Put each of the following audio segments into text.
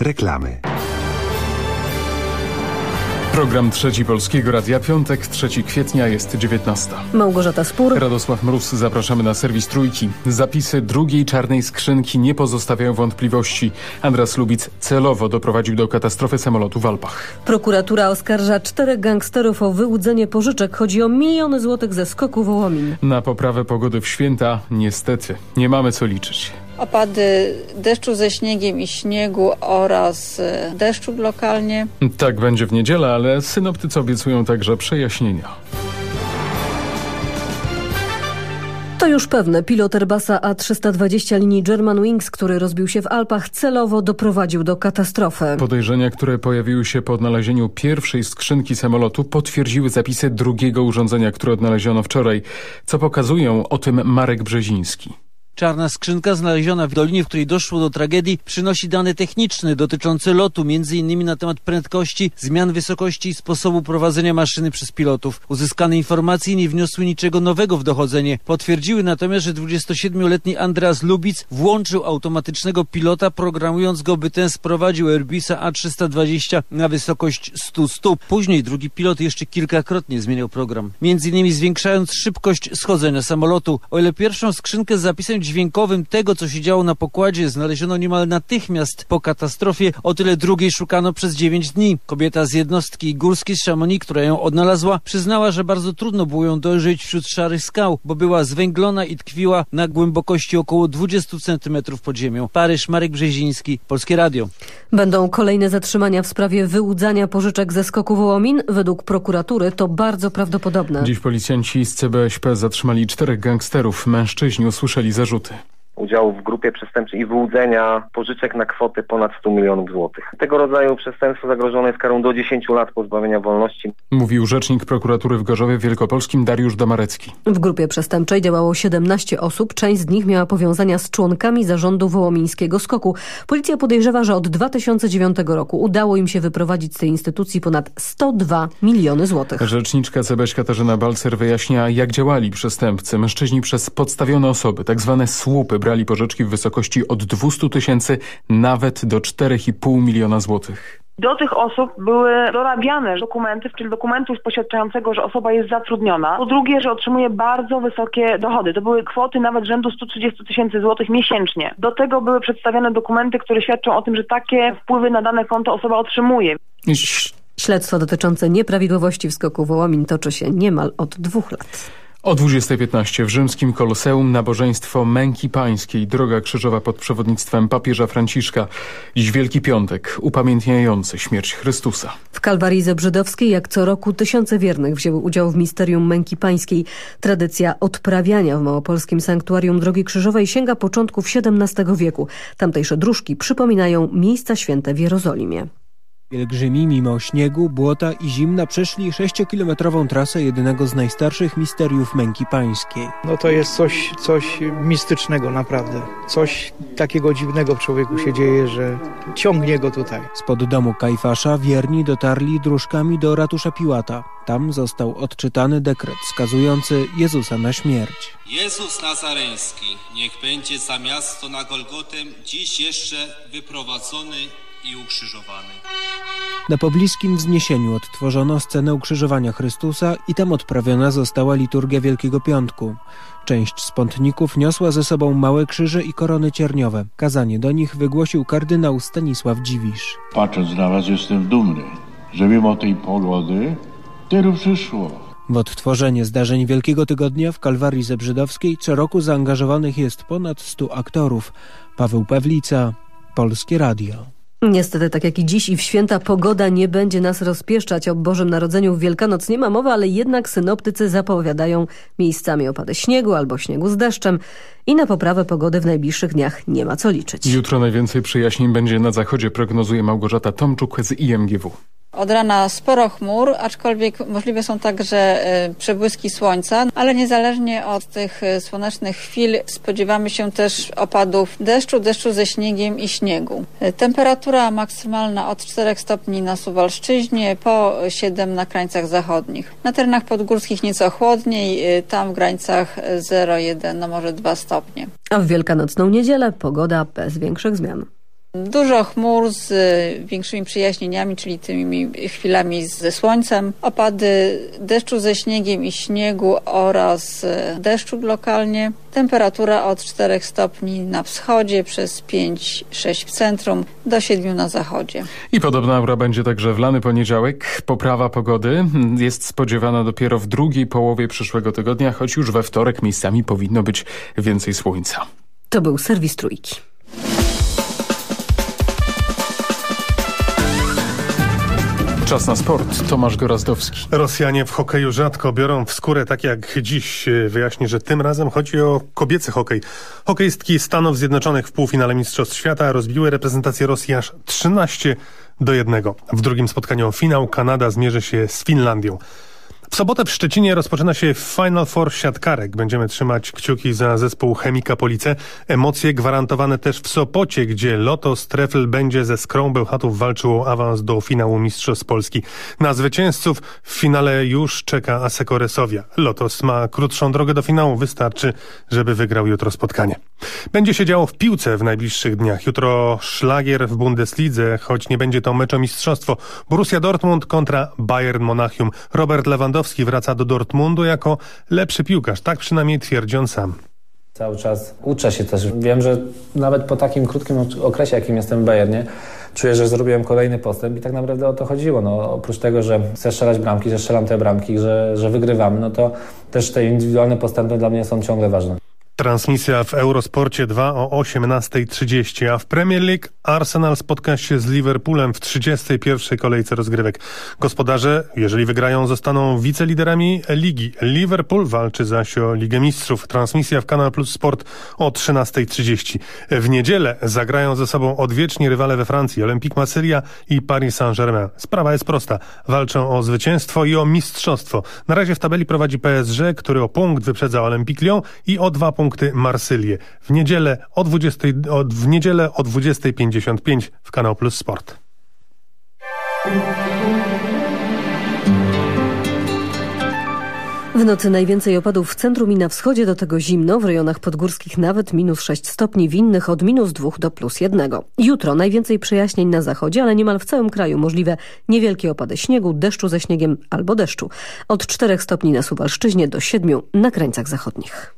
Reklamy. Program Trzeci Polskiego Radia Piątek, 3 kwietnia jest 19. Małgorzata Spór. Radosław Mróz, zapraszamy na serwis Trójki. Zapisy drugiej czarnej skrzynki nie pozostawiają wątpliwości. Andras Lubic celowo doprowadził do katastrofy samolotu w Alpach. Prokuratura oskarża czterech gangsterów o wyłudzenie pożyczek. Chodzi o miliony złotych ze skoku Wołomin. Na poprawę pogody w święta niestety nie mamy co liczyć. Opady deszczu ze śniegiem i śniegu oraz e, deszczu lokalnie. Tak będzie w niedzielę, ale synoptycy obiecują także przejaśnienia. To już pewne. Pilot Airbusa A320 linii Germanwings, który rozbił się w Alpach, celowo doprowadził do katastrofy. Podejrzenia, które pojawiły się po odnalezieniu pierwszej skrzynki samolotu, potwierdziły zapisy drugiego urządzenia, które odnaleziono wczoraj, co pokazują o tym Marek Brzeziński. Czarna skrzynka znaleziona w dolinie, w której doszło do tragedii, przynosi dane techniczne dotyczące lotu, m.in. na temat prędkości, zmian wysokości i sposobu prowadzenia maszyny przez pilotów. Uzyskane informacje nie wniosły niczego nowego w dochodzenie. Potwierdziły natomiast, że 27-letni Andreas Lubic włączył automatycznego pilota, programując go, by ten sprowadził Airbusa A320 na wysokość 100 stóp. Później drugi pilot jeszcze kilkakrotnie zmieniał program, m.in. zwiększając szybkość schodzenia samolotu. O ile pierwszą skrzynkę z zapisem dźwiękowym tego, co się działo na pokładzie, znaleziono niemal natychmiast po katastrofie, o tyle drugiej szukano przez 9 dni. Kobieta z jednostki górskiej z Chamonix, która ją odnalazła, przyznała, że bardzo trudno było ją dojrzeć wśród szarych skał, bo była zwęglona i tkwiła na głębokości około 20 cm pod ziemią. Paryż, Marek Brzeziński, Polskie Radio. Będą kolejne zatrzymania w sprawie wyłudzania pożyczek ze skoku Wołomin. Według prokuratury to bardzo prawdopodobne. Dziś policjanci z CBŚP zatrzymali czterech gangsterów. Mężczyźni usłyszeli тут udziału w grupie przestępczej i wyłudzenia pożyczek na kwotę ponad 100 milionów złotych. Tego rodzaju przestępstwo zagrożone jest karą do 10 lat pozbawienia wolności. Mówił rzecznik prokuratury w Gorzowie Wielkopolskim Dariusz Damarecki. W grupie przestępczej działało 17 osób. Część z nich miała powiązania z członkami zarządu wołomińskiego skoku. Policja podejrzewa, że od 2009 roku udało im się wyprowadzić z tej instytucji ponad 102 miliony złotych. Rzeczniczka CBŚ Katarzyna Balcer wyjaśnia, jak działali przestępcy. Mężczyźni przez podstawione osoby, tak zwane słupy, brali pożyczki w wysokości od 200 tysięcy nawet do 4,5 miliona złotych. Do tych osób były dorabiane dokumenty, czyli dokumentu poświadczającego, że osoba jest zatrudniona. Po drugie, że otrzymuje bardzo wysokie dochody. To były kwoty nawet rzędu 130 tysięcy złotych miesięcznie. Do tego były przedstawiane dokumenty, które świadczą o tym, że takie wpływy na dane konto osoba otrzymuje. Śledztwo dotyczące nieprawidłowości w skoku Wołomin toczy się niemal od dwóch lat. O 20.15 w rzymskim Koloseum nabożeństwo Męki Pańskiej, droga krzyżowa pod przewodnictwem papieża Franciszka. Dziś Wielki Piątek, upamiętniający śmierć Chrystusa. W Kalwarii Zebrzydowskiej jak co roku tysiące wiernych wzięły udział w misterium Męki Pańskiej. Tradycja odprawiania w małopolskim sanktuarium Drogi Krzyżowej sięga początków XVII wieku. Tamtejsze dróżki przypominają miejsca święte w Jerozolimie. Pielgrzymi mimo śniegu, błota i zimna przeszli sześciokilometrową trasę jednego z najstarszych misteriów męki pańskiej. No to jest coś, coś mistycznego naprawdę. Coś takiego dziwnego w człowieku się dzieje, że ciągnie go tutaj. Spod domu Kajfasza wierni dotarli dróżkami do ratusza Piłata. Tam został odczytany dekret skazujący Jezusa na śmierć. Jezus Nazareński, niech będzie za miasto na Golgotem dziś jeszcze wyprowadzony i ukrzyżowany. Na pobliskim wzniesieniu odtworzono scenę ukrzyżowania Chrystusa i tam odprawiona została liturgia Wielkiego Piątku. Część spątników niosła ze sobą małe krzyże i korony cierniowe. Kazanie do nich wygłosił kardynał Stanisław Dziwisz. Patrząc na was jestem dumny, że mimo tej pogody tylu przyszło. W odtworzenie zdarzeń Wielkiego Tygodnia w Kalwarii Zebrzydowskiej co roku zaangażowanych jest ponad 100 aktorów. Paweł Pawlica, Polskie Radio. Niestety, tak jak i dziś i w święta, pogoda nie będzie nas rozpieszczać. O Bożym Narodzeniu w Wielkanoc nie ma mowy, ale jednak synoptycy zapowiadają miejscami opady śniegu albo śniegu z deszczem i na poprawę pogody w najbliższych dniach nie ma co liczyć. Jutro najwięcej przyjaźnień będzie na zachodzie, prognozuje Małgorzata Tomczuk z IMGW. Od rana sporo chmur, aczkolwiek możliwe są także przebłyski słońca, ale niezależnie od tych słonecznych chwil spodziewamy się też opadów deszczu, deszczu ze śniegiem i śniegu. Temperatura maksymalna od 4 stopni na Suwalszczyźnie, po 7 na krańcach zachodnich. Na terenach podgórskich nieco chłodniej, tam w granicach 0,1, no może 2 stopnie. A w wielkanocną niedzielę pogoda bez większych zmian. Dużo chmur z większymi przejaśnieniami, czyli tymi chwilami ze słońcem. Opady deszczu ze śniegiem i śniegu oraz deszczu lokalnie. Temperatura od 4 stopni na wschodzie, przez 5-6 w centrum, do 7 na zachodzie. I podobna aura będzie także w lany poniedziałek. Poprawa pogody jest spodziewana dopiero w drugiej połowie przyszłego tygodnia, choć już we wtorek miejscami powinno być więcej słońca. To był serwis Trójki. Czas na sport. Tomasz Gorazdowski. Rosjanie w hokeju rzadko biorą w skórę tak jak dziś. Wyjaśnię, że tym razem chodzi o kobiecy hokej. Hokejstki Stanów Zjednoczonych w półfinale Mistrzostw Świata rozbiły reprezentację Rosji aż 13 do 1. W drugim spotkaniu o finał Kanada zmierzy się z Finlandią. W sobotę w Szczecinie rozpoczyna się Final Four siatkarek. Będziemy trzymać kciuki za zespół Chemika Police. Emocje gwarantowane też w Sopocie, gdzie Lotos Trefl będzie ze Skrą Bełchatów walczył o awans do finału Mistrzostw Polski. Na zwycięzców w finale już czeka Aseko Resowia. Lotos ma krótszą drogę do finału. Wystarczy, żeby wygrał jutro spotkanie. Będzie się działo w piłce w najbliższych dniach. Jutro szlagier w Bundeslidze, choć nie będzie to mecz o mistrzostwo. Borussia Dortmund kontra Bayern Monachium. Robert Lewandowski wraca do Dortmundu jako lepszy piłkarz. Tak przynajmniej twierdzi on sam. Cały czas uczę się też. Wiem, że nawet po takim krótkim okresie, jakim jestem w Bayernie, czuję, że zrobiłem kolejny postęp i tak naprawdę o to chodziło. No, oprócz tego, że chcę strzelać bramki, że strzelam te bramki, że, że wygrywamy, no to też te indywidualne postępy dla mnie są ciągle ważne. Transmisja w Eurosporcie 2 o 18.30, a w Premier League Arsenal spotka się z Liverpoolem w 31. kolejce rozgrywek. Gospodarze, jeżeli wygrają, zostaną wiceliderami ligi. Liverpool walczy zaś o Ligę Mistrzów. Transmisja w Kanal Plus Sport o 13.30. W niedzielę zagrają ze sobą odwieczni rywale we Francji, Olympique Marsylia i Paris Saint-Germain. Sprawa jest prosta. Walczą o zwycięstwo i o mistrzostwo. Na razie w tabeli prowadzi PSG, który o punkt wyprzedza Olympique Lyon i o dwa punkty punkty Marsylię. W niedzielę o 20, o, w niedzielę o 20.55 w Kanał Plus Sport. W nocy najwięcej opadów w centrum i na wschodzie, do tego zimno, w rejonach podgórskich nawet minus 6 stopni, w innych od minus 2 do plus 1. Jutro najwięcej przejaśnień na zachodzie, ale niemal w całym kraju możliwe niewielkie opady śniegu, deszczu ze śniegiem albo deszczu. Od 4 stopni na Suwalszczyźnie do 7 na krańcach zachodnich.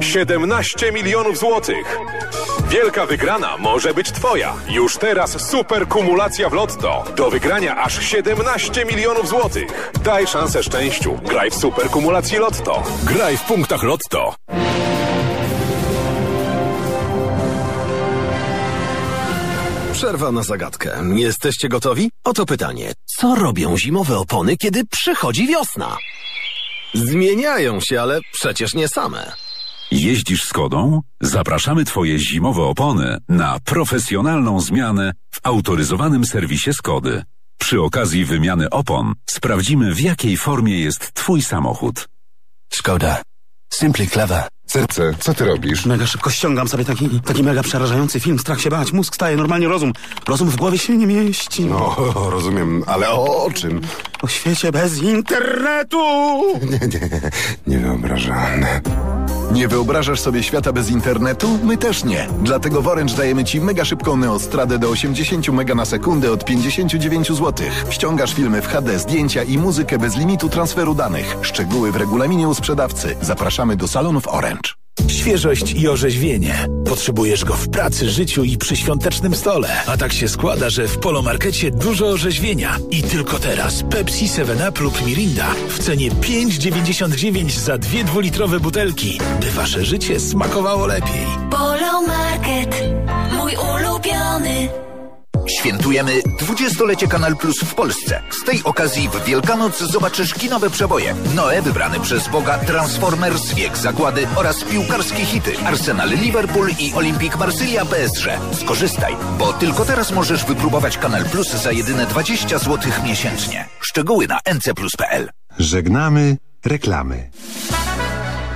17 milionów złotych. Wielka wygrana może być Twoja. Już teraz super kumulacja w Lotto. Do wygrania aż 17 milionów złotych. Daj szansę szczęściu. Graj w super kumulacji Lotto. Graj w punktach Lotto. Przerwa na zagadkę. Jesteście gotowi? Oto pytanie. Co robią zimowe opony, kiedy przychodzi wiosna? Zmieniają się, ale przecież nie same. Jeździsz Skodą? Zapraszamy Twoje zimowe opony na profesjonalną zmianę w autoryzowanym serwisie Skody. Przy okazji wymiany opon sprawdzimy w jakiej formie jest Twój samochód. Szkoda. Simply clever. Serce, co ty robisz? Mega szybko ściągam sobie taki, taki mega przerażający film. Strach się bać, mózg staje, normalnie rozum. Rozum w głowie się nie mieści. No, rozumiem, ale o, o czym? O świecie bez internetu! Nie, nie, niewyobrażalne. Nie wyobrażasz sobie świata bez internetu? My też nie. Dlatego w Orange dajemy Ci mega szybką neostradę do 80 mega na sekundę od 59 zł. Ściągasz filmy w HD, zdjęcia i muzykę bez limitu transferu danych. Szczegóły w regulaminie u sprzedawcy. Zapraszamy do salonów Orange. Świeżość i orzeźwienie. Potrzebujesz go w pracy, życiu i przy świątecznym stole. A tak się składa, że w Polomarkecie dużo orzeźwienia. I tylko teraz Pepsi 7up lub Mirinda w cenie 5,99 za dwie dwulitrowe butelki, by wasze życie smakowało lepiej. Polomarket, mój ulubiony. Świętujemy 20-lecie Kanal Plus w Polsce. Z tej okazji w Wielkanoc zobaczysz kinowe przeboje. Noe wybrany przez Boga, Transformers, Wiek Zagłady oraz piłkarskie hity Arsenal Liverpool i Olympique Marsylia PSG. Skorzystaj, bo tylko teraz możesz wypróbować Kanal Plus za jedyne 20 zł miesięcznie. Szczegóły na ncplus.pl Żegnamy reklamy.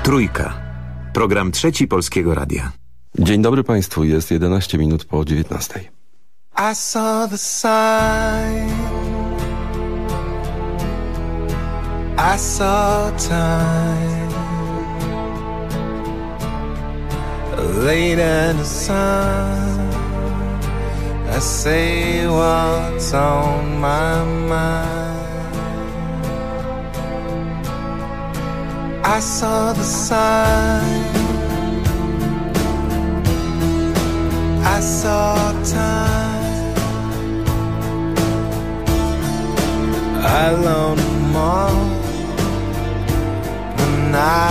Trójka. Program trzeci Polskiego Radia. Dzień dobry Państwu, jest 11 minut po 19. I saw the sign. I saw time. Late in the sun. I say what's on my mind. I saw the sign. I saw time. I loaned them all when I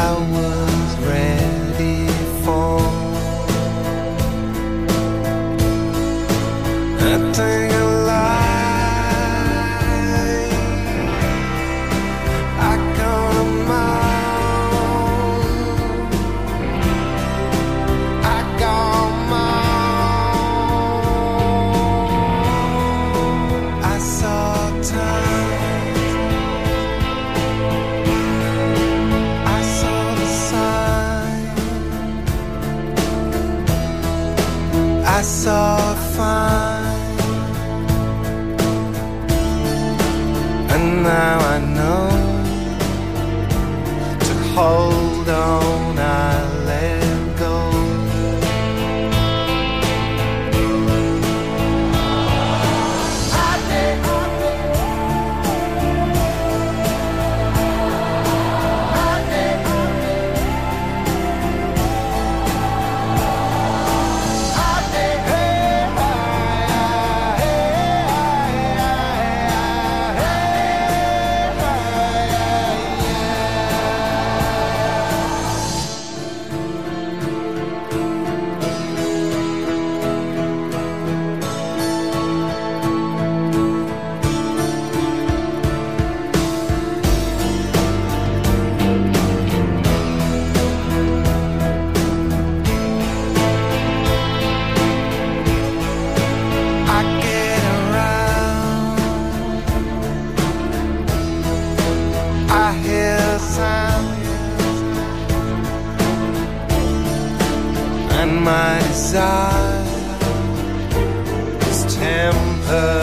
temper.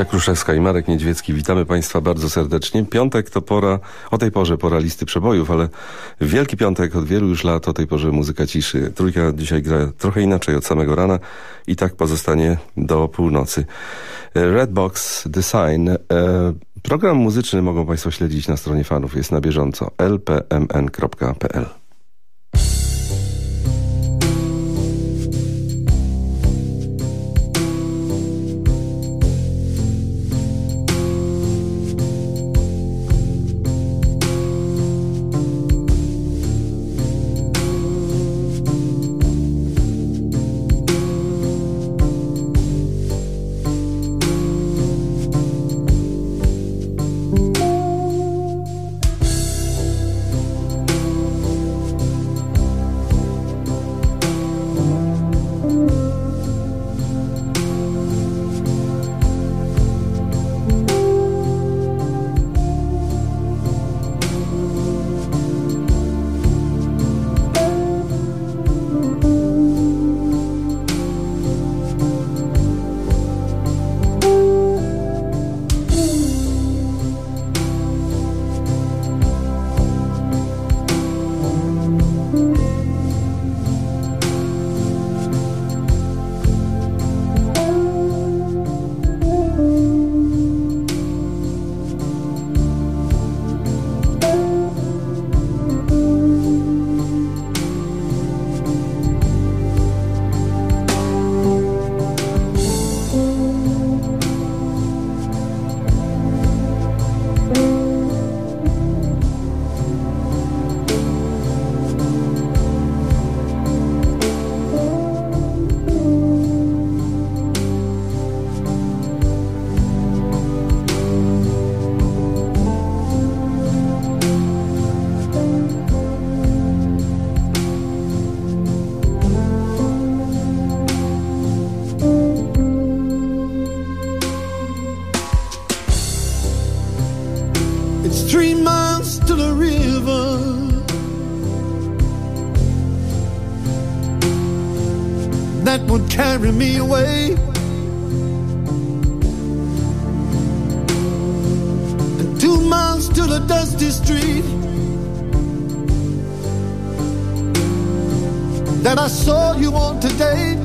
Zofia Kruszewska i Marek Niedźwiecki. Witamy Państwa bardzo serdecznie. Piątek to pora, o tej porze pora listy przebojów, ale Wielki Piątek od wielu już lat o tej porze muzyka ciszy. Trójka dzisiaj gra trochę inaczej od samego rana i tak pozostanie do północy. Redbox Design. E, program muzyczny mogą Państwo śledzić na stronie fanów. Jest na bieżąco lpmn.pl. carry me away. And two miles to the dusty street that I saw you on today.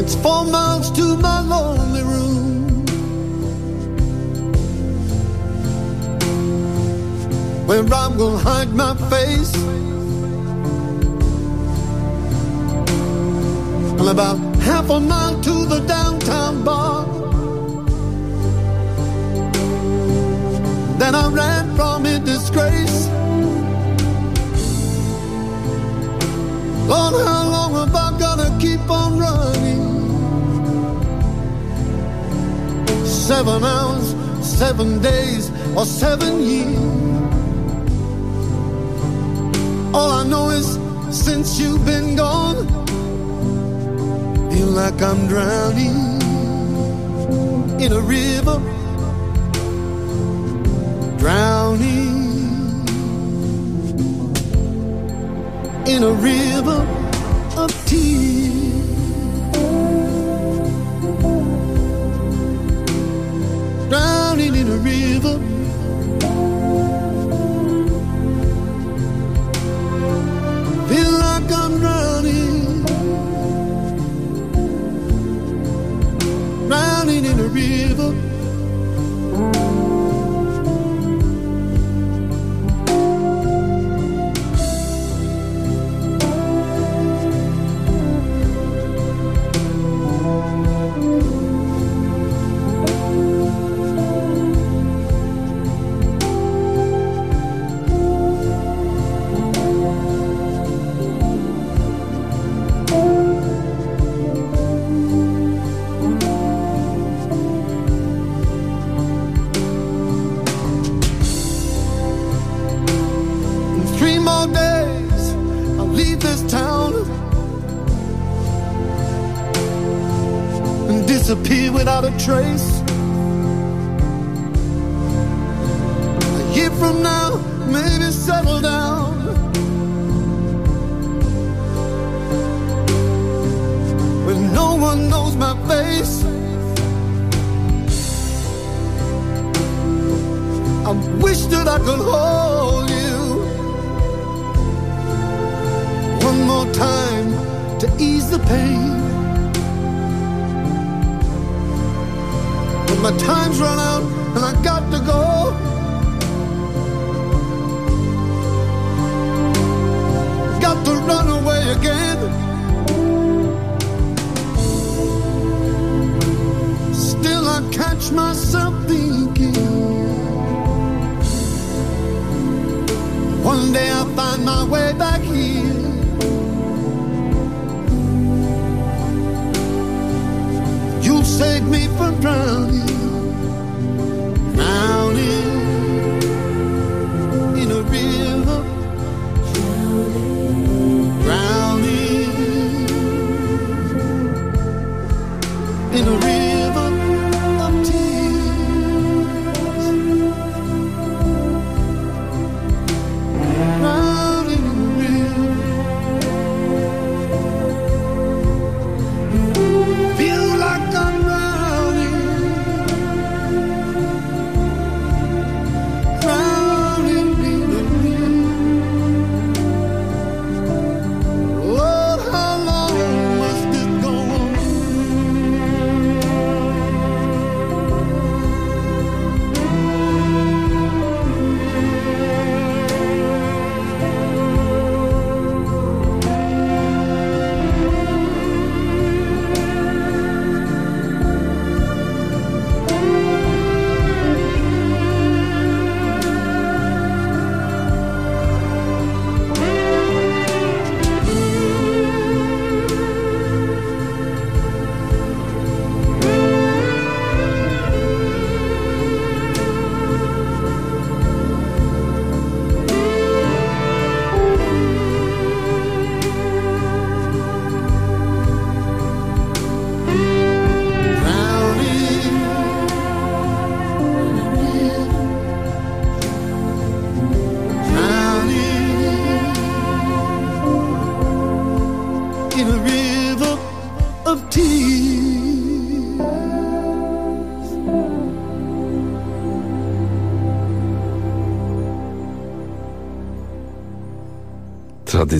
It's four miles to my lonely room. Where I'm gonna hide my face. About half a mile to the downtown bar. Then I ran from in disgrace. Lord, how long have I gotta keep on running? Seven hours, seven days, or seven years. All I know is since you've been gone feel like I'm drowning in a river, drowning in a river of tears. Drowning in a river. Feel like I'm drowning drowning in a river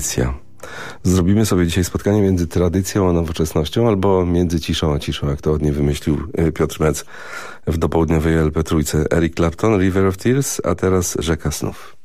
tradycja. Zrobimy sobie dzisiaj spotkanie między tradycją a nowoczesnością, albo między ciszą a ciszą, jak to ładnie wymyślił e, Piotr Mec w dopołudniowej LP Trójce. Eric Clapton, River of Tears, a teraz Rzeka Snów.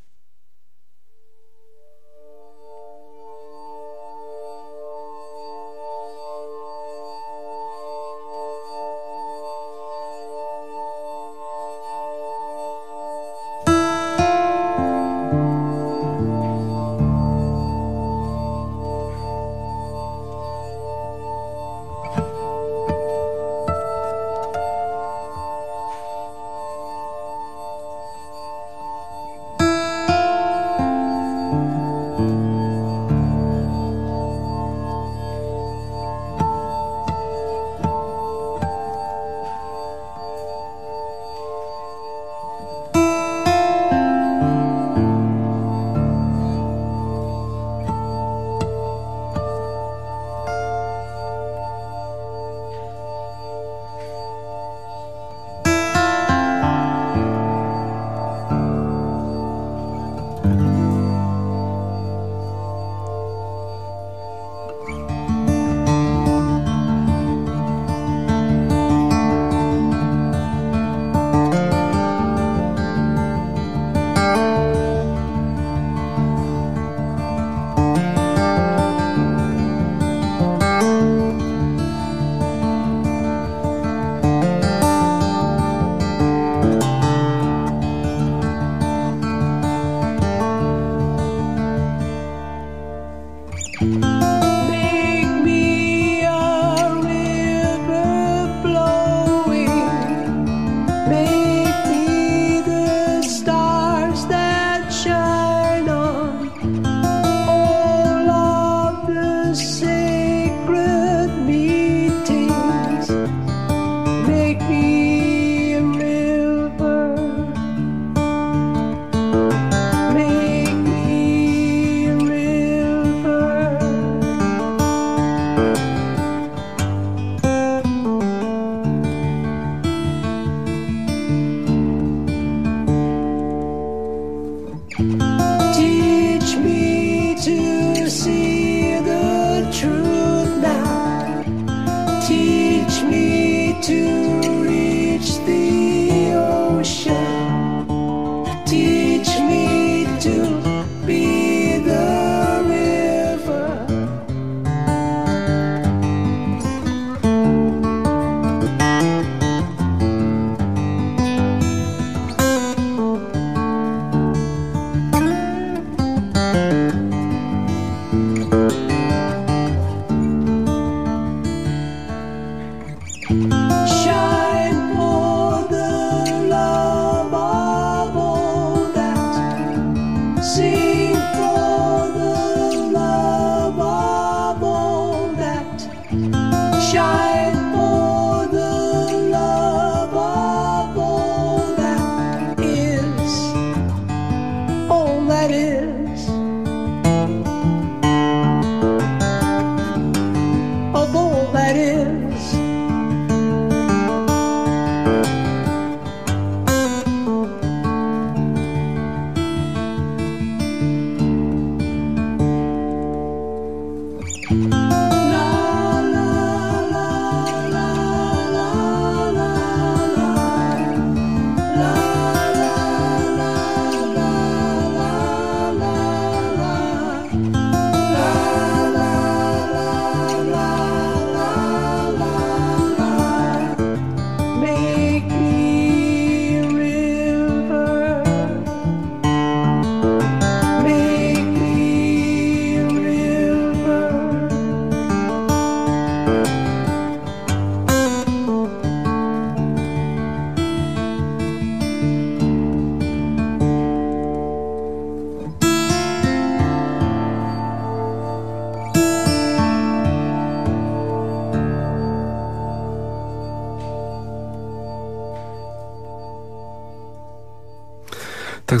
see.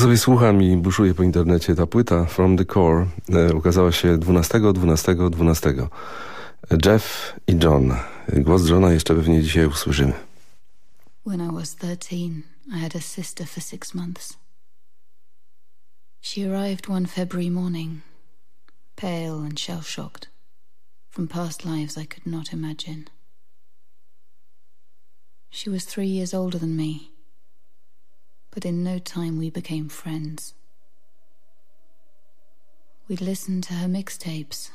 Sobie słucham i buszuje po internecie ta płyta From the Core. E, ukazała się 12, 12, 12. Jeff i John. Głos Johna jeszcze pewnie dzisiaj usłyszymy. When I was 13, I had a sister for six months. She arrived one February morning, pale and shell-shocked, from past lives I could not imagine. She was three years older than me, but in no time we became friends. We'd listen to her mixtapes.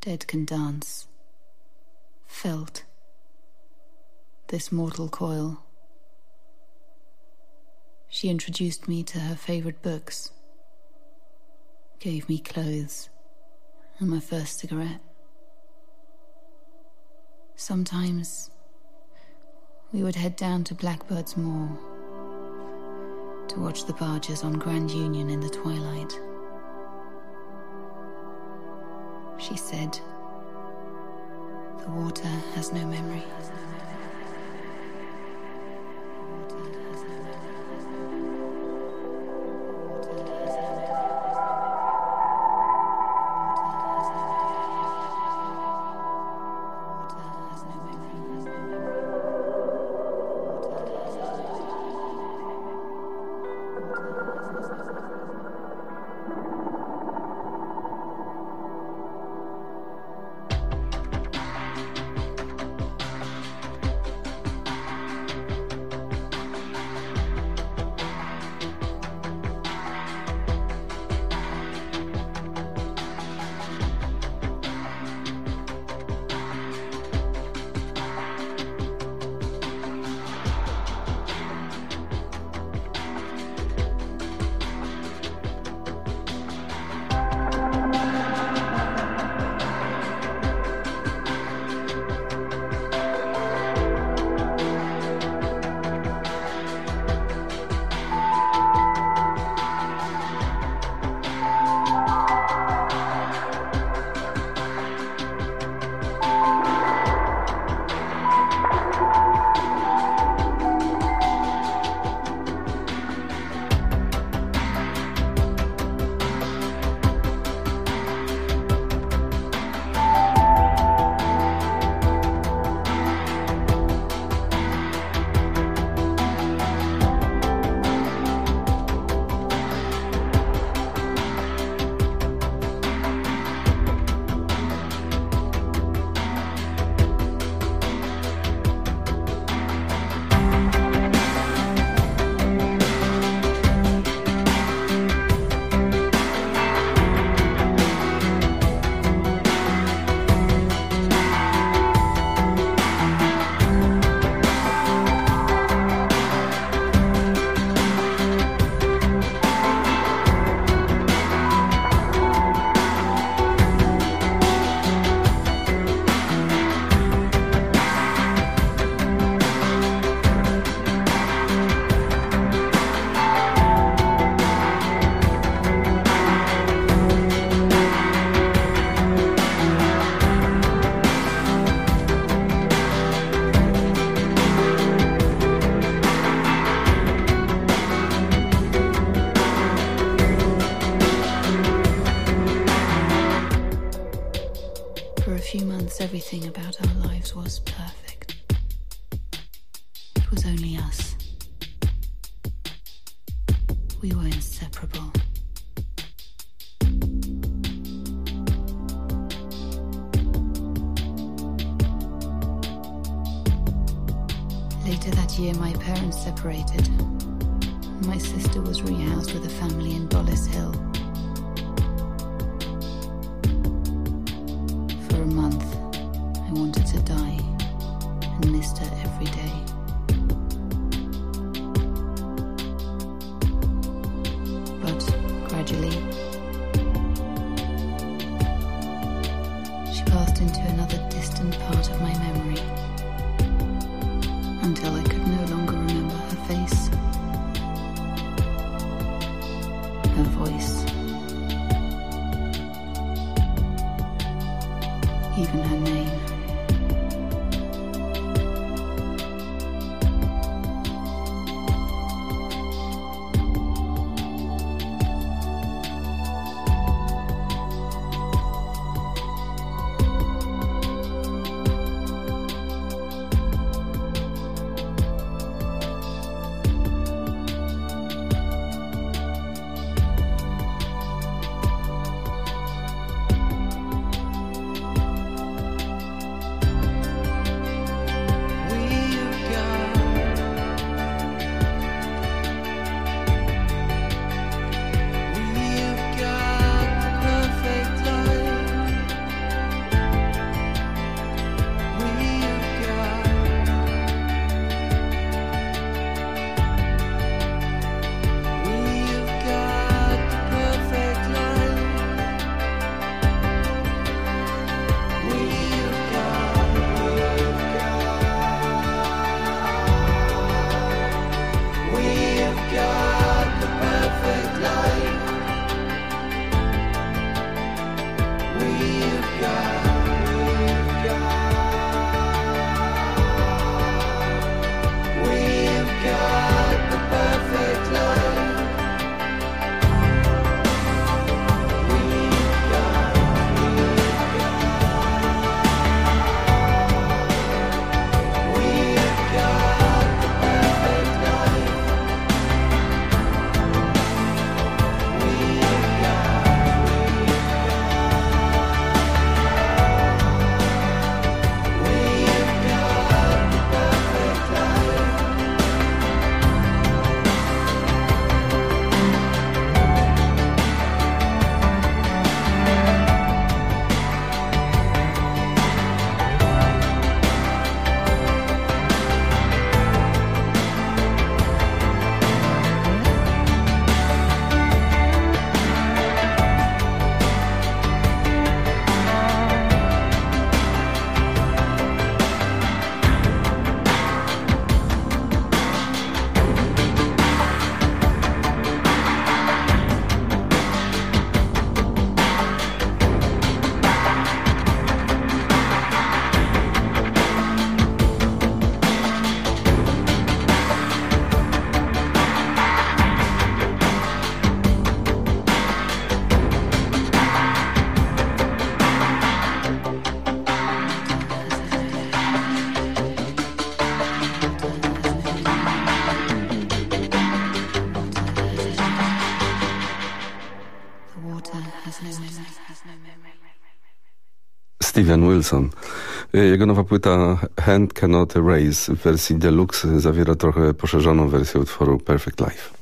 Dead Can Dance. Felt. This Mortal Coil. She introduced me to her favorite books, gave me clothes, and my first cigarette. Sometimes we would head down to Blackbird's Moor to watch the barges on Grand Union in the twilight. She said, The water has no memory. even her name. Steven Wilson. Y, jego nowa płyta Hand Cannot Erase w wersji deluxe zawiera trochę poszerzoną wersję utworu Perfect Life.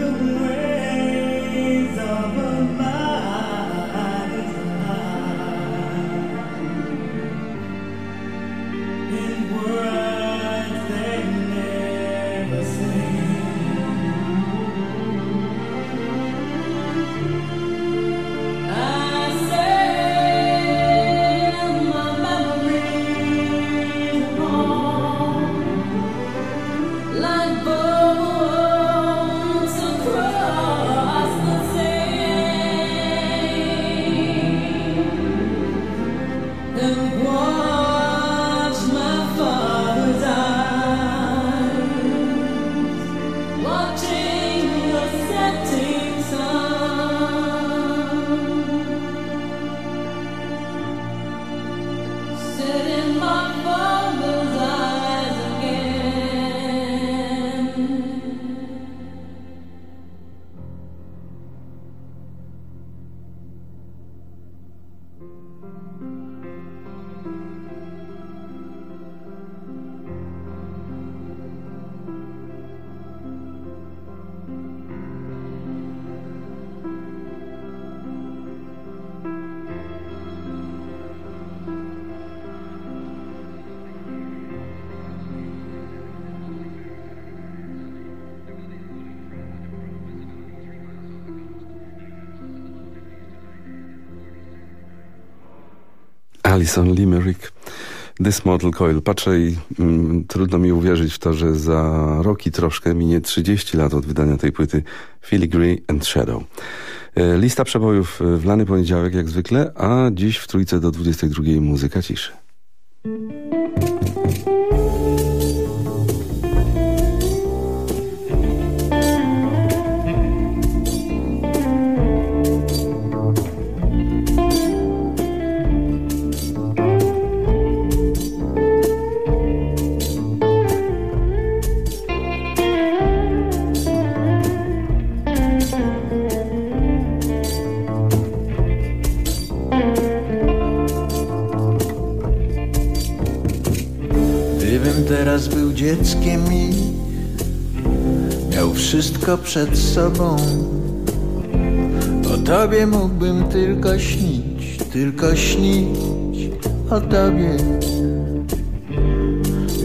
the way. Alison Limerick, This Mortal Coil. Patrzę i mm, trudno mi uwierzyć w to, że za rok i troszkę minie 30 lat od wydania tej płyty Filigree and Shadow. E, Lista przebojów e, w lany poniedziałek jak zwykle, a dziś w trójce do 22 muzyka ciszy. Dzieckiem i miał wszystko przed sobą, o tobie mógłbym tylko śnić, tylko śnić o tobie.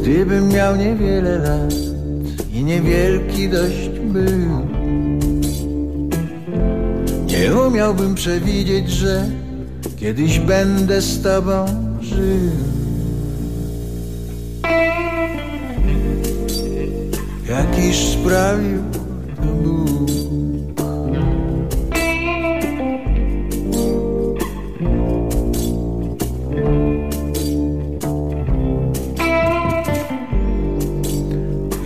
Gdybym miał niewiele lat i niewielki dość był, nie umiałbym przewidzieć, że kiedyś będę z tobą żył. Jakiś sprawił to Bóg.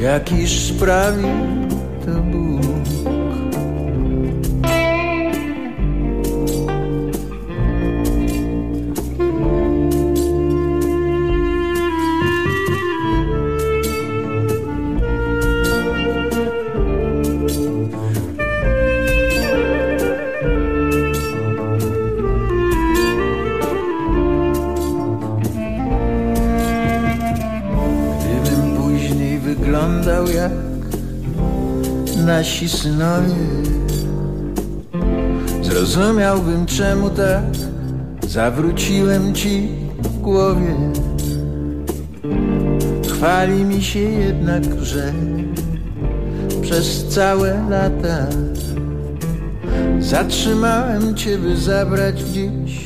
Jakiś sprawił to nasi synowie, zrozumiałbym czemu tak zawróciłem ci w głowie. Chwali mi się jednak, że przez całe lata zatrzymałem cię, by zabrać gdzieś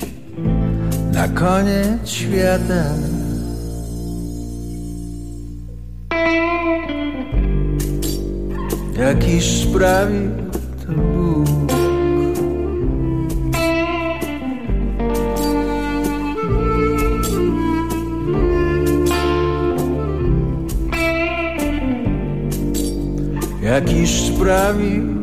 na koniec świata. Jakiś sprawił to Bóg. Jakiś sprawił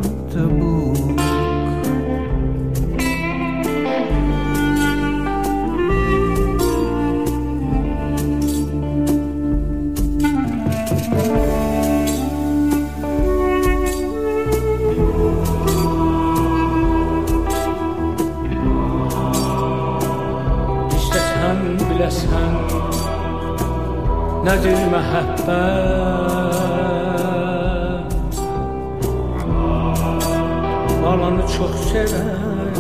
سد məhəbbət Ananı çox sevən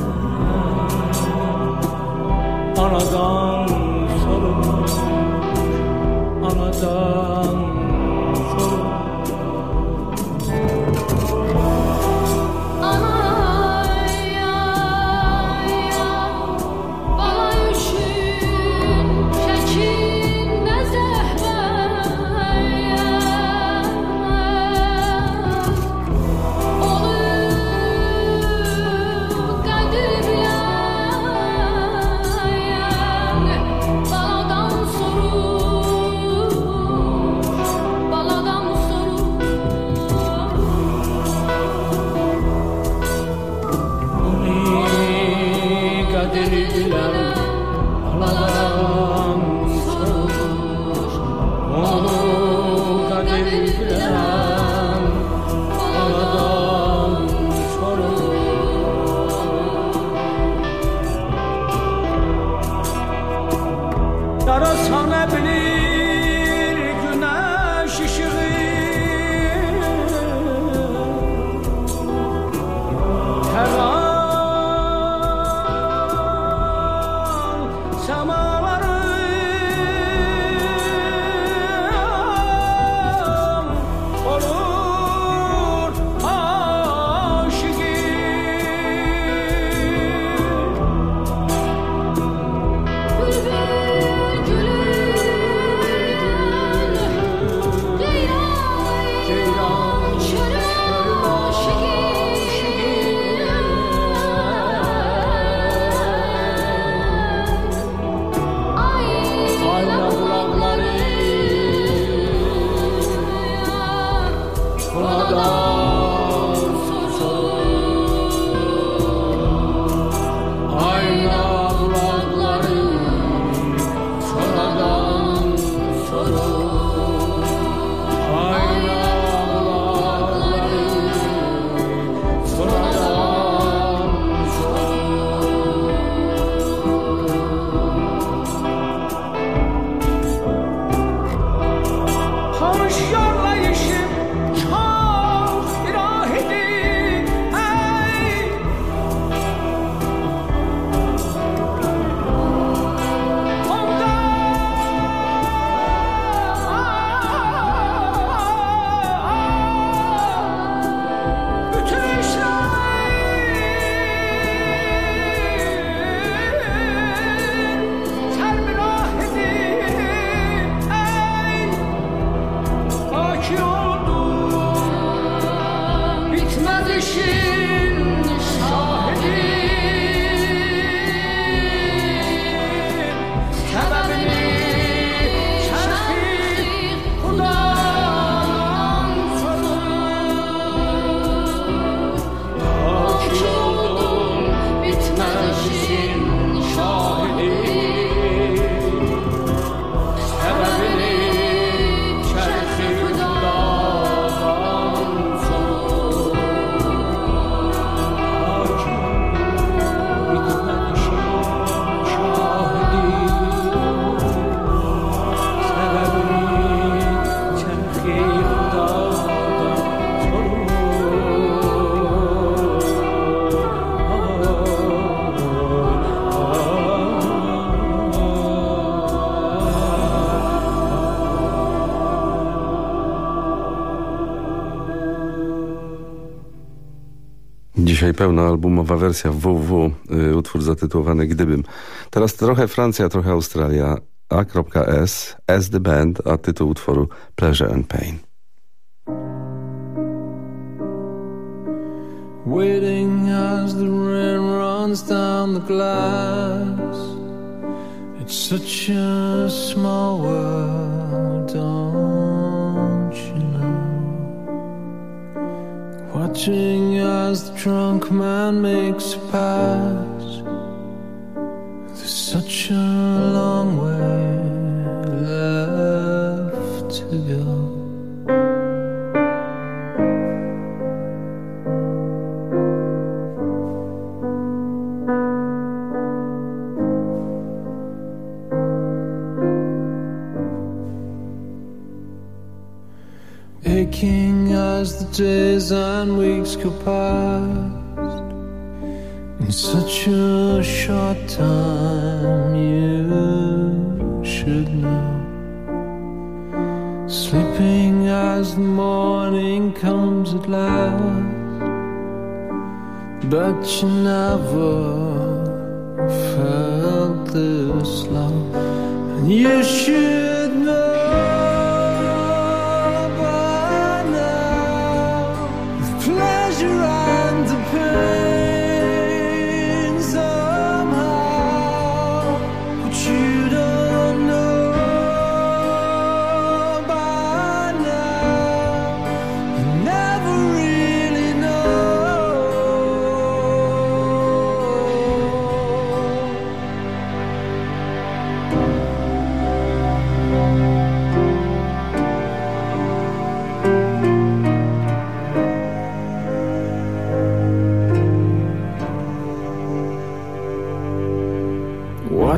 Anadan Dzisiaj pełnoalbumowa wersja www, y, utwór zatytułowany Gdybym. Teraz trochę Francja, trochę Australia. A.S. S The Band, a tytuł utworu Pleasure and Pain. Waiting as the rain runs down the glass. It's such a small world, Watching as the drunk man makes a pass. Go past. In such a short time, you should know. Sleeping as the morning comes at last, but you never felt this love, and you should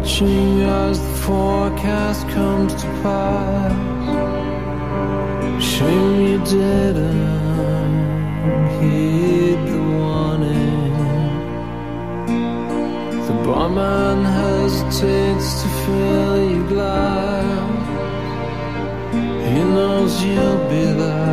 Watching as the forecast comes to pass. Shame you didn't heed the warning. The barman hesitates to fill your glass. He knows you'll be there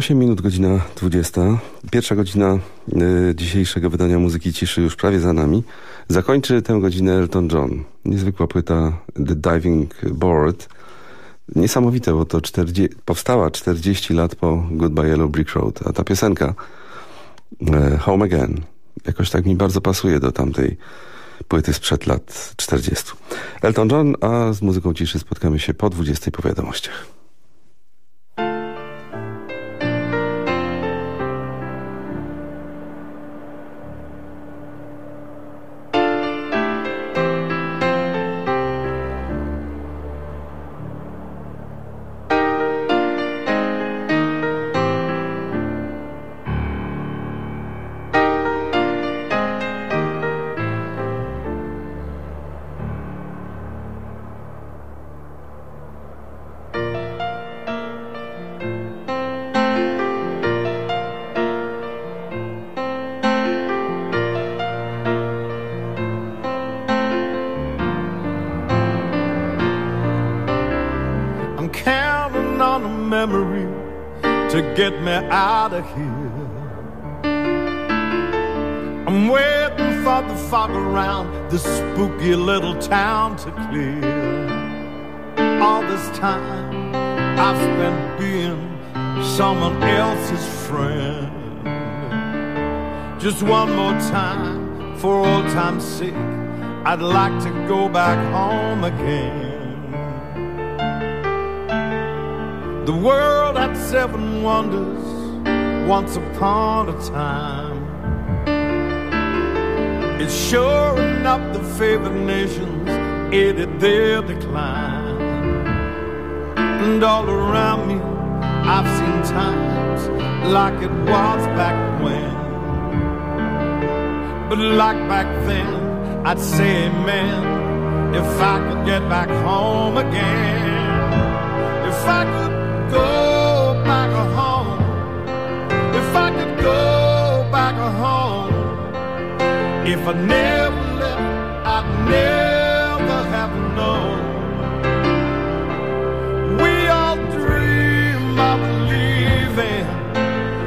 8 minut godzina 20. Pierwsza godzina y, dzisiejszego wydania Muzyki Ciszy już prawie za nami. Zakończy tę godzinę Elton John. Niezwykła płyta The Diving Board. Niesamowite, bo to 40, powstała 40 lat po Goodbye Yellow Brick Road. A ta piosenka y, Home Again jakoś tak mi bardzo pasuje do tamtej płyty sprzed lat 40. Elton John, a z muzyką ciszy spotkamy się po 20 po wiadomościach. Get me out of here. I'm waiting for the fog around this spooky little town to clear. All this time I've spent being someone else's friend. Just one more time, for old time's sake, I'd like to go back home again. The world had seven wonders once upon a time. It's sure enough the favored nations aided their decline. And all around me, I've seen times like it was back when. But like back then, I'd say amen if I could get back home again. If I could if I never left, I'd never have known. We all dream of leaving,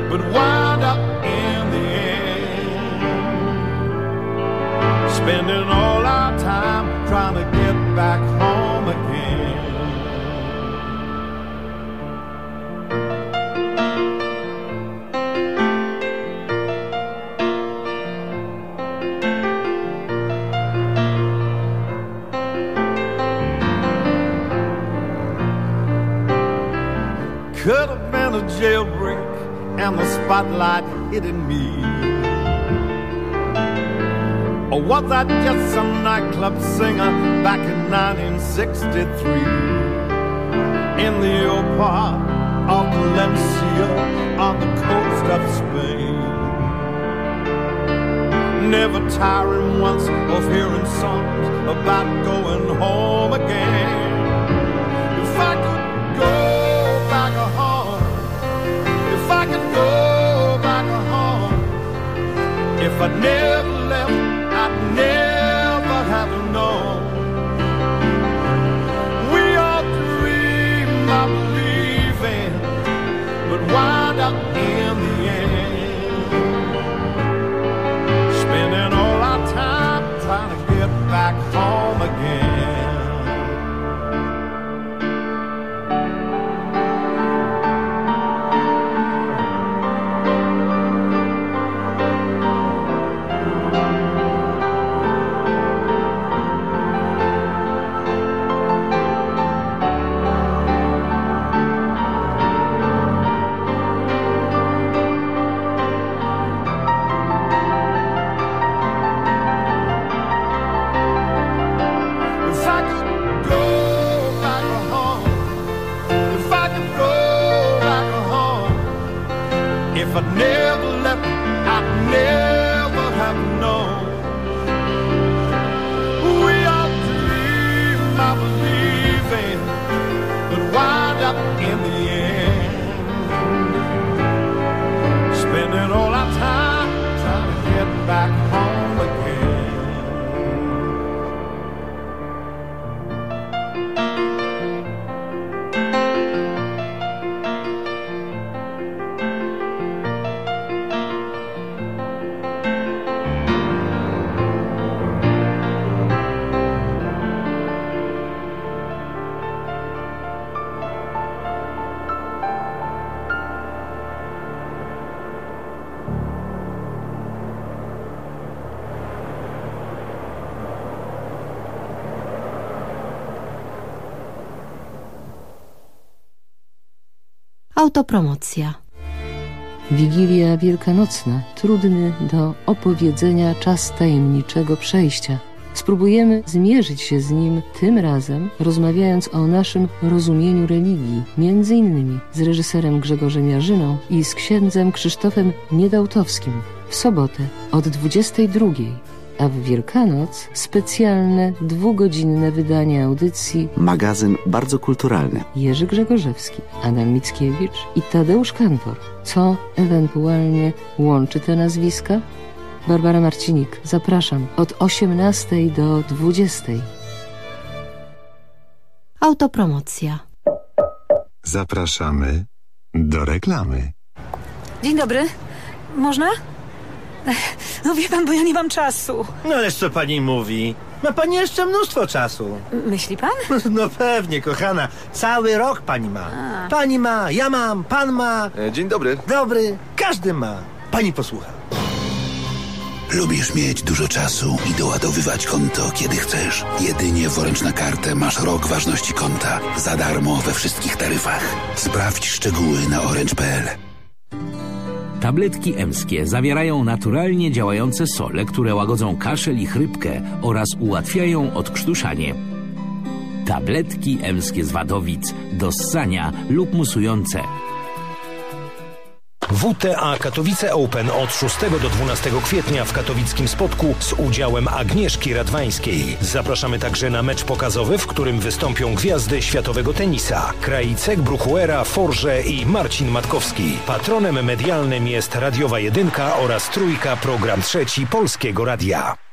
but wind up in the end, spending all our time trying to get back home spotlight hitting me. Or was I just some nightclub singer back in 1963? In the old part of Valencia on the coast of Spain. Never tiring once of hearing songs about going home again. If I never if I'd never left, I'd never have known. Autopromocja. Wigilia Wielkanocna. Trudny do opowiedzenia czas tajemniczego przejścia. Spróbujemy zmierzyć się z nim tym razem, rozmawiając o naszym rozumieniu religii, między innymi z reżyserem Grzegorzem Jarzyną i z księdzem Krzysztofem Niedałtowskim w sobotę od 22, a w Wielkanoc specjalne dwugodzinne wydanie audycji Magazyn bardzo kulturalny. Jerzy Grzegorzewski, Adam Mickiewicz i Tadeusz Kantor. Co ewentualnie łączy te nazwiska? Barbara Marcinik, zapraszam od 18 do 20. Autopromocja. Zapraszamy do reklamy. Dzień dobry. Można? No wie pan, bo ja nie mam czasu. No ależ co pani mówi? Ma pani jeszcze mnóstwo czasu. Myśli pan? No pewnie, kochana. Cały rok pani ma. Pani ma, ja mam, pan ma. Dzień dobry. Dobry, każdy ma. Pani posłucha. Lubisz mieć dużo czasu i doładowywać konto, kiedy chcesz. Jedynie w Orange na kartę masz rok ważności konta. Za darmo we wszystkich taryfach. Sprawdź szczegóły na orange.pl. Tabletki emskie zawierają naturalnie działające sole, które łagodzą kaszel i chrypkę oraz ułatwiają odkrztuszanie. Tabletki emskie z Wadowic do ssania lub musujące. WTA Katowice Open od 6 do 12 kwietnia w katowickim spotku z udziałem Agnieszki Radwańskiej. Zapraszamy także na mecz pokazowy, w którym wystąpią gwiazdy światowego tenisa. Krajicek, Bruchuera, Forże i Marcin Matkowski. Patronem medialnym jest Radiowa Jedynka oraz Trójka Program Trzeci Polskiego Radia.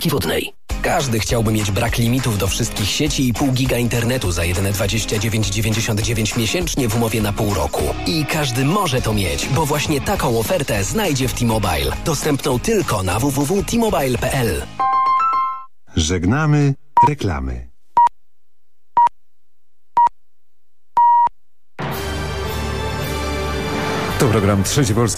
Wodnej. Każdy chciałby mieć brak limitów do wszystkich sieci i pół giga internetu za jedyne 29,99 miesięcznie w umowie na pół roku. I każdy może to mieć, bo właśnie taką ofertę znajdzie w T-Mobile. Dostępną tylko na www.tmobile.pl Żegnamy reklamy. To program Trzeci Polski.